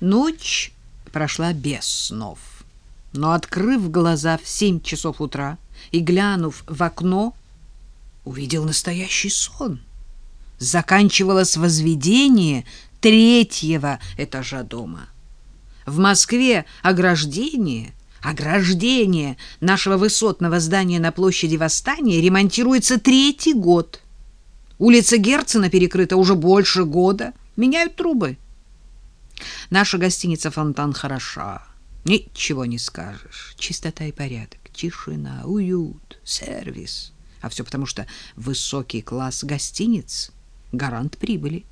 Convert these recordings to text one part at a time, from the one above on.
Ночь прошла без снов. Но, открыв глаза в семь часов утра и глянув в окно, увидел настоящий сон. Заканчивалось возведение третьего этажа дома. В Москве ограждение, ограждение нашего высотного здания на площади Восстания ремонтируется третий год. Улица Герцена перекрыта уже больше года. Меняют трубы. Наша гостиница «Фонтан» хороша. Ничего не скажешь. Чистота и порядок, тишина, уют, сервис. А все потому, что высокий класс гостиниц — гарант прибыли.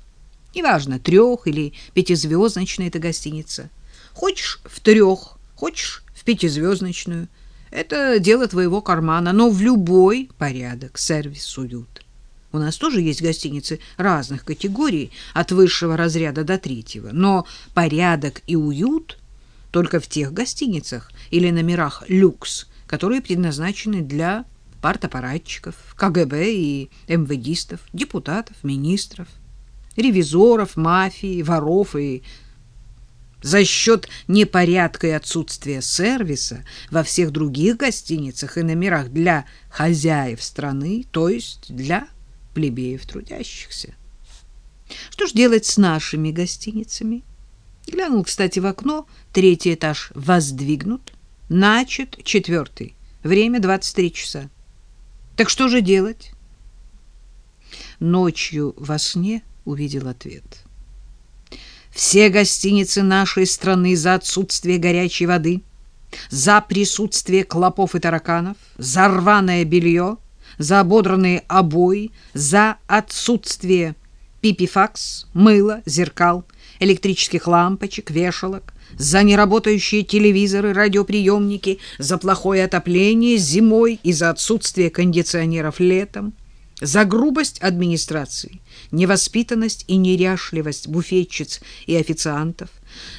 Неважно, трех- или пятизвездочная это гостиница. Хочешь в трех, хочешь в пятизвездочную. Это дело твоего кармана, но в любой порядок, сервис, уют. У нас тоже есть гостиницы разных категорий, от высшего разряда до третьего, но порядок и уют только в тех гостиницах или номерах люкс, которые предназначены для партапаратчиков, КГБ и МВДистов, депутатов, министров, ревизоров, мафии, воров. И за счет непорядка и отсутствия сервиса во всех других гостиницах и номерах для хозяев страны, то есть для плебеев трудящихся. Что ж делать с нашими гостиницами? Глянул, кстати, в окно. Третий этаж воздвигнут. Начат четвертый. Время 23 часа. Так что же делать? Ночью во сне увидел ответ. Все гостиницы нашей страны за отсутствие горячей воды, за присутствие клопов и тараканов, за рваное белье — за ободранные обои, за отсутствие пипифакс, мыла, зеркал, электрических лампочек, вешалок, за неработающие телевизоры, радиоприемники, за плохое отопление зимой и за отсутствие кондиционеров летом, за грубость администрации, невоспитанность и неряшливость буфетчиц и официантов,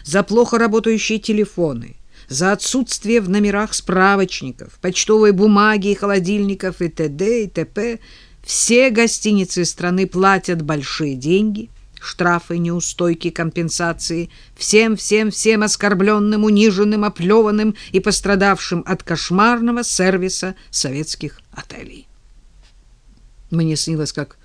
за плохо работающие телефоны, за отсутствие в номерах справочников, почтовой бумаги и холодильников и т.д. и т.п. Все гостиницы страны платят большие деньги, штрафы, неустойки, компенсации всем, всем, всем оскорбленным, униженным, оплеванным и пострадавшим от кошмарного сервиса советских отелей. Мне снилось, как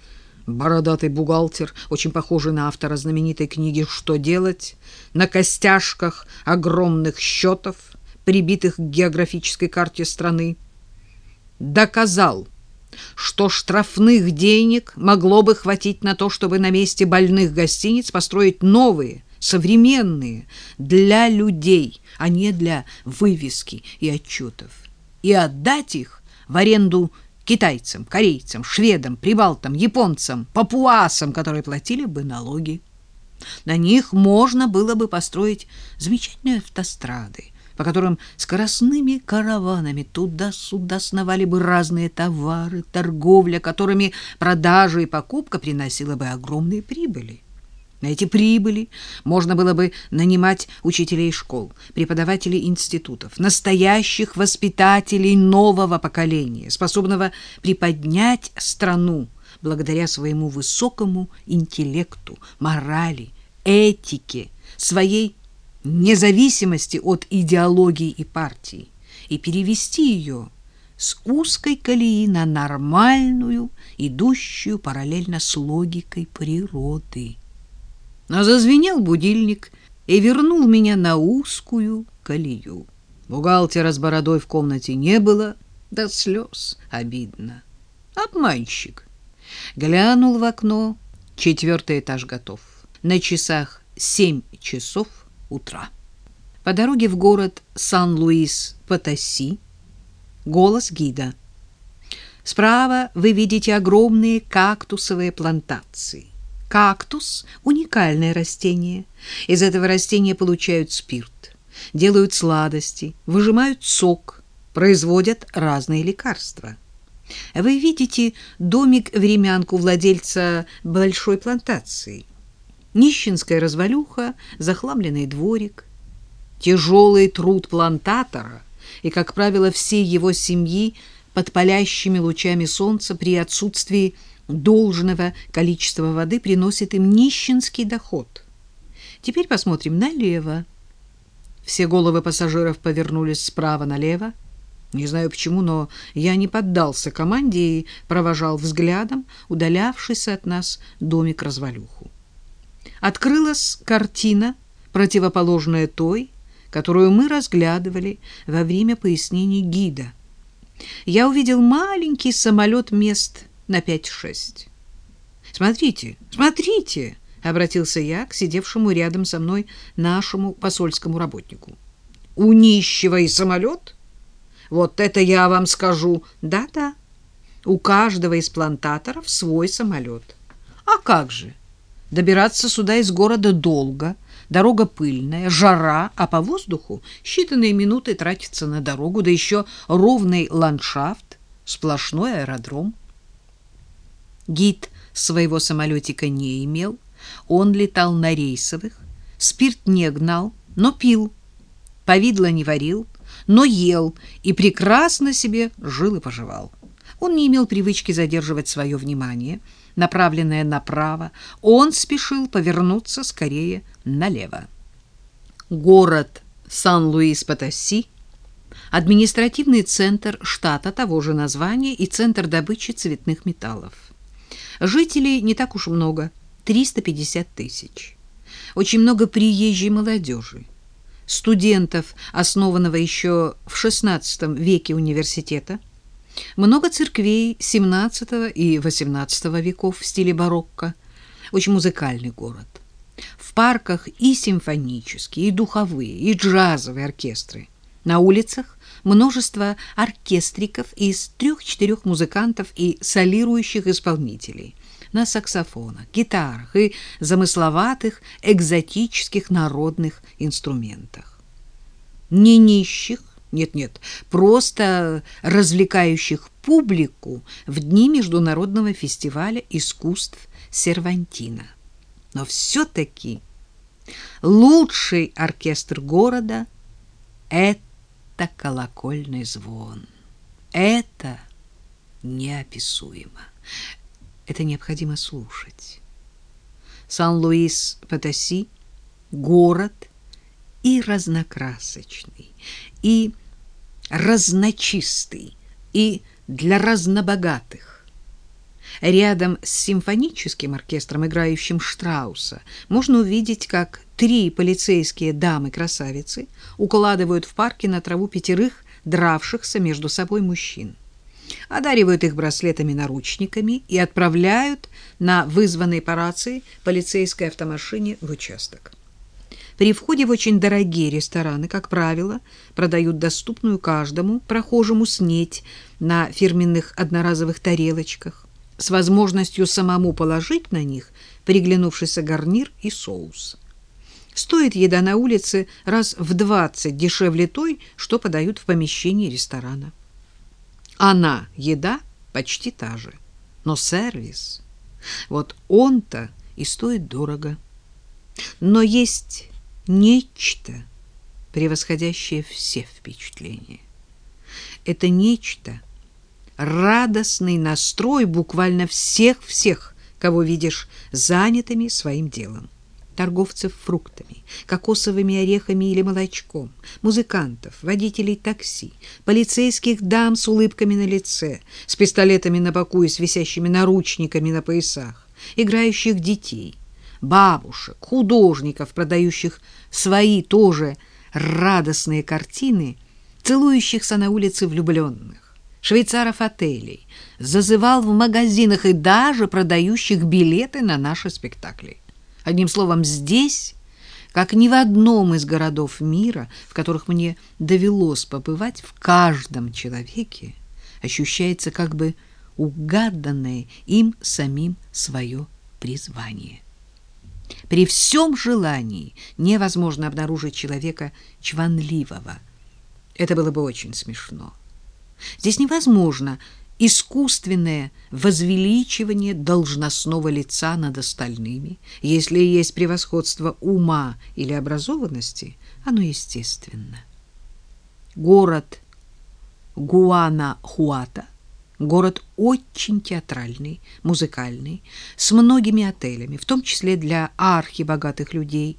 бородатый бухгалтер, очень похожий на автора знаменитой книги «Что делать?», на костяшках огромных счетов, прибитых к географической карте страны, доказал, что штрафных денег могло бы хватить на то, чтобы на месте больных гостиниц построить новые, современные, для людей, а не для вывески и отчетов, и отдать их в аренду китайцам, корейцам, шведам, прибалтам, японцам, папуасам, которые платили бы налоги. На них можно было бы построить замечательные автострады, по которым скоростными караванами туда-сюда сновали бы разные товары, торговля, которыми продажа и покупка приносила бы огромные прибыли. На эти прибыли можно было бы нанимать учителей школ, преподавателей институтов, настоящих воспитателей нового поколения, способного приподнять страну благодаря своему высокому интеллекту, морали, этике, своей независимости от идеологии и партии и перевести ее с узкой колеи на нормальную, идущую параллельно с логикой природы. Но зазвенел будильник и вернул меня на узкую колею. Бухгалтера с бородой в комнате не было, до слез обидно. Обманщик. Глянул в окно, четвертый этаж готов. На часах семь часов утра. По дороге в город Сан-Луис-Потаси голос гида. Справа вы видите огромные кактусовые плантации. Кактус – уникальное растение. Из этого растения получают спирт, делают сладости, выжимают сок, производят разные лекарства. Вы видите домик-времянку владельца большой плантации. Нищенская развалюха, захламленный дворик, тяжелый труд плантатора и, как правило, всей его семьи под палящими лучами солнца при отсутствии должного количества воды приносит им нищенский доход. Теперь посмотрим налево. Все головы пассажиров повернулись справа налево. Не знаю почему, но я не поддался команде и провожал взглядом удалявшийся от нас домик-развалюху. Открылась картина, противоположная той, которую мы разглядывали во время пояснений гида. Я увидел маленький самолет мест на 5-6. «Смотрите, смотрите!» — обратился я к сидевшему рядом со мной нашему посольскому работнику. «У нищего и самолет?» Вот это я вам скажу. Да-да. У каждого из плантаторов свой самолет. А как же? Добираться сюда из города долго, дорога пыльная, жара, а по воздуху считанные минуты тратятся на дорогу, да еще ровный ландшафт, сплошной аэродром. Гид своего самолетика не имел, он летал на рейсовых, спирт не гнал, но пил, повидло не варил, но ел и прекрасно себе жил и поживал. Он не имел привычки задерживать свое внимание, направленное направо. Он спешил повернуться скорее налево. Город Сан-Луис-Потаси, административный центр штата того же названия и центр добычи цветных металлов. Жителей не так уж много, 350 тысяч. Очень много приезжей молодежи студентов, основанного еще в XVI веке университета, много церквей XVII и XVIII веков в стиле барокко, очень музыкальный город. В парках и симфонические, и духовые, и джазовые оркестры. На улицах множество оркестриков из трех-четырех музыкантов и солирующих исполнителей на саксофонах, гитарах и замысловатых экзотических народных инструментах. Не нищих, нет-нет, просто развлекающих публику в дни Международного фестиваля искусств Сервантина. Но все-таки лучший оркестр города — это колокольный звон. Это неописуемо. Это необходимо слушать. Сан-Луис-Потаси — город и разнокрасочный, и разночистый, и для разнобогатых. Рядом с симфоническим оркестром, играющим Штрауса, можно увидеть, как три полицейские дамы-красавицы укладывают в парке на траву пятерых дравшихся между собой мужчин одаривают их браслетами-наручниками и отправляют на вызванной по рации полицейской автомашине в участок. При входе в очень дорогие рестораны, как правило, продают доступную каждому прохожему снеть на фирменных одноразовых тарелочках с возможностью самому положить на них приглянувшийся гарнир и соус. Стоит еда на улице раз в 20 дешевле той, что подают в помещении ресторана. Она, еда, почти та же. Но сервис, вот он-то и стоит дорого. Но есть нечто, превосходящее все впечатления. Это нечто — радостный настрой буквально всех-всех, кого видишь занятыми своим делом торговцев фруктами, кокосовыми орехами или молочком, музыкантов, водителей такси, полицейских дам с улыбками на лице, с пистолетами на боку и с висящими наручниками на поясах, играющих детей, бабушек, художников, продающих свои тоже радостные картины, целующихся на улице влюбленных, швейцаров отелей, зазывал в магазинах и даже продающих билеты на наши спектакли. Одним словом, здесь, как ни в одном из городов мира, в которых мне довелось побывать, в каждом человеке ощущается как бы угаданное им самим свое призвание. При всем желании невозможно обнаружить человека чванливого. Это было бы очень смешно. Здесь невозможно искусственное возвеличивание должностного лица над остальными. Если есть превосходство ума или образованности, оно естественно. Город Гуанахуата город очень театральный, музыкальный, с многими отелями, в том числе для архибогатых людей.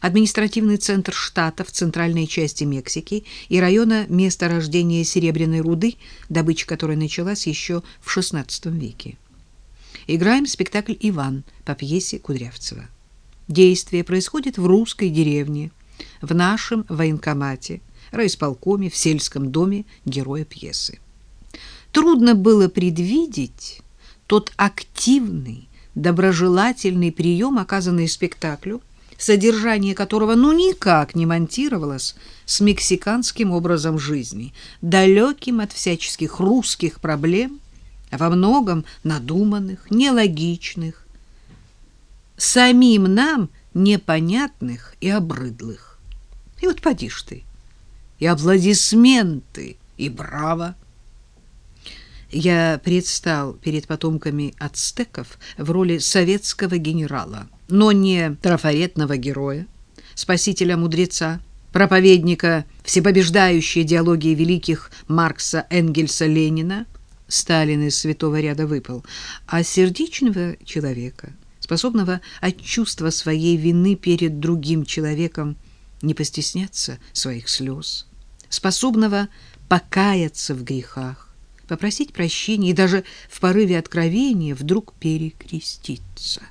Административный центр штата в центральной части Мексики и района месторождения серебряной руды, добыча которой началась еще в XVI веке. Играем спектакль «Иван» по пьесе Кудрявцева. Действие происходит в русской деревне, в нашем военкомате, райисполкоме, в сельском доме героя пьесы. Трудно было предвидеть тот активный, доброжелательный прием, оказанный спектаклю, содержание которого ну никак не монтировалось с мексиканским образом жизни, далеким от всяческих русских проблем, во многом надуманных, нелогичных, самим нам непонятных и обрыдлых. И вот поди ж ты, и аплодисменты, и браво! Я предстал перед потомками ацтеков в роли советского генерала, но не трафаретного героя, спасителя-мудреца, проповедника всепобеждающей идеологии великих Маркса, Энгельса, Ленина, Сталин из святого ряда выпал, а сердечного человека, способного от чувства своей вины перед другим человеком не постесняться своих слез, способного покаяться в грехах, попросить прощения и даже в порыве откровения вдруг перекреститься.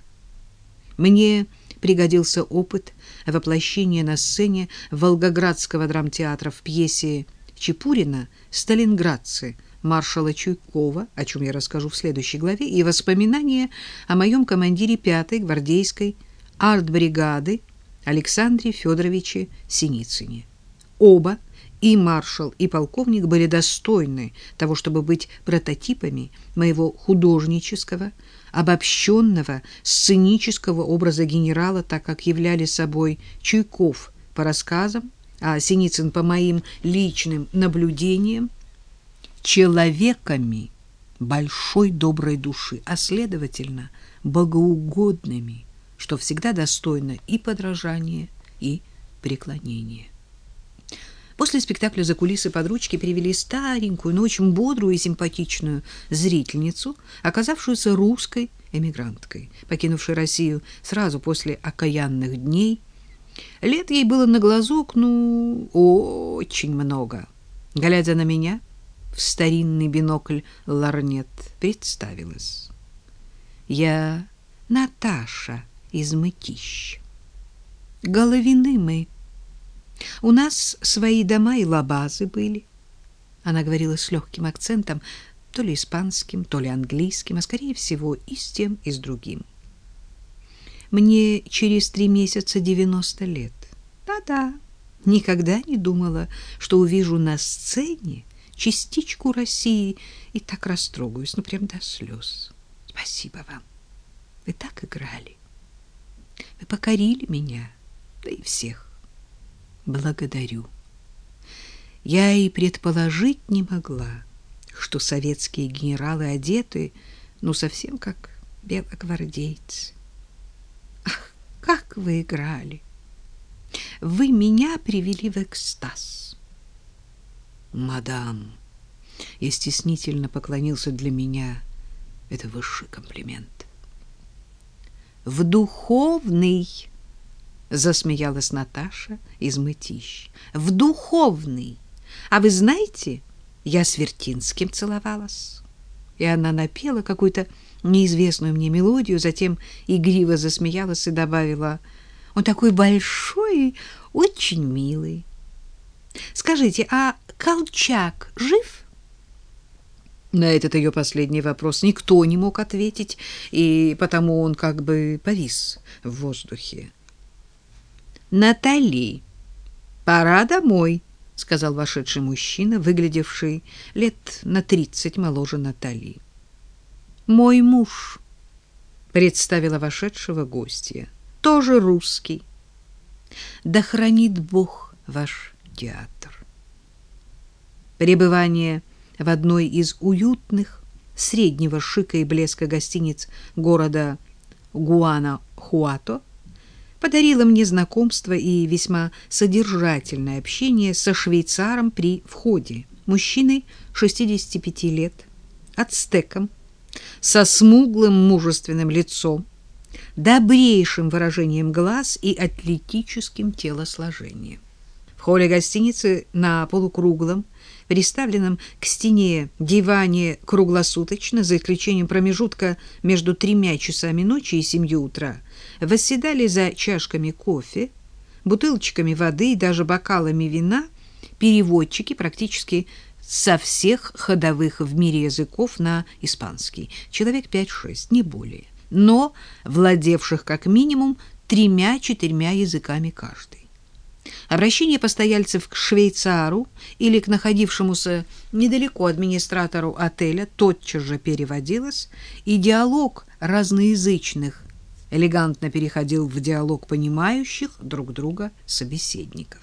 Мне пригодился опыт воплощения на сцене Волгоградского драмтеатра в пьесе Чепурина «Сталинградцы» маршала Чуйкова, о чем я расскажу в следующей главе, и воспоминания о моем командире 5-й гвардейской артбригады Александре Федоровиче Синицыне. Оба и маршал, и полковник были достойны того, чтобы быть прототипами моего художнического, обобщенного, сценического образа генерала, так как являли собой Чуйков по рассказам, а Синицын по моим личным наблюдениям, человеками большой доброй души, а следовательно, богоугодными, что всегда достойно и подражания, и преклонения. После спектакля за кулисы под ручки перевели старенькую, но очень бодрую и симпатичную зрительницу, оказавшуюся русской эмигранткой, покинувшей Россию сразу после окаянных дней. Лет ей было на глазок, ну, очень много. Глядя на меня, в старинный бинокль ларнет представилась. Я Наташа из Мытищ. Головины мы у нас свои дома и лабазы были. Она говорила с легким акцентом, то ли испанским, то ли английским, а скорее всего и с тем, и с другим. Мне через три месяца девяносто лет. Да-да, никогда не думала, что увижу на сцене частичку России и так растрогаюсь, ну прям до слез. Спасибо вам. Вы так играли. Вы покорили меня, да и всех благодарю. Я и предположить не могла, что советские генералы одеты, ну, совсем как белогвардейцы. Ах, как вы играли! Вы меня привели в экстаз. Мадам, я стеснительно поклонился для меня. Это высший комплимент. В духовный засмеялась Наташа из Мытищ. В духовный. А вы знаете, я с Вертинским целовалась. И она напела какую-то неизвестную мне мелодию, затем игриво засмеялась и добавила: "Он такой большой очень милый. Скажите, а Колчак жив?" На этот ее последний вопрос никто не мог ответить, и потому он как бы повис в воздухе. Натали, пора домой, сказал вошедший мужчина, выглядевший лет на тридцать моложе Натали. Мой муж, представила вошедшего гостья, тоже русский. Да хранит Бог ваш театр. Пребывание в одной из уютных среднего шика и блеска гостиниц города Гуана-Хуато подарила мне знакомство и весьма содержательное общение со швейцаром при входе, мужчиной 65 лет, ацтеком, со смуглым мужественным лицом, добрейшим выражением глаз и атлетическим телосложением. В холле гостиницы на полукруглом, приставленном к стене диване круглосуточно, за исключением промежутка между тремя часами ночи и семью утра, восседали за чашками кофе, бутылочками воды и даже бокалами вина переводчики практически со всех ходовых в мире языков на испанский. Человек 5-6, не более. Но владевших как минимум тремя-четырьмя языками каждый. Обращение постояльцев к швейцару или к находившемуся недалеко администратору отеля тотчас же переводилось, и диалог разноязычных элегантно переходил в диалог понимающих друг друга собеседников.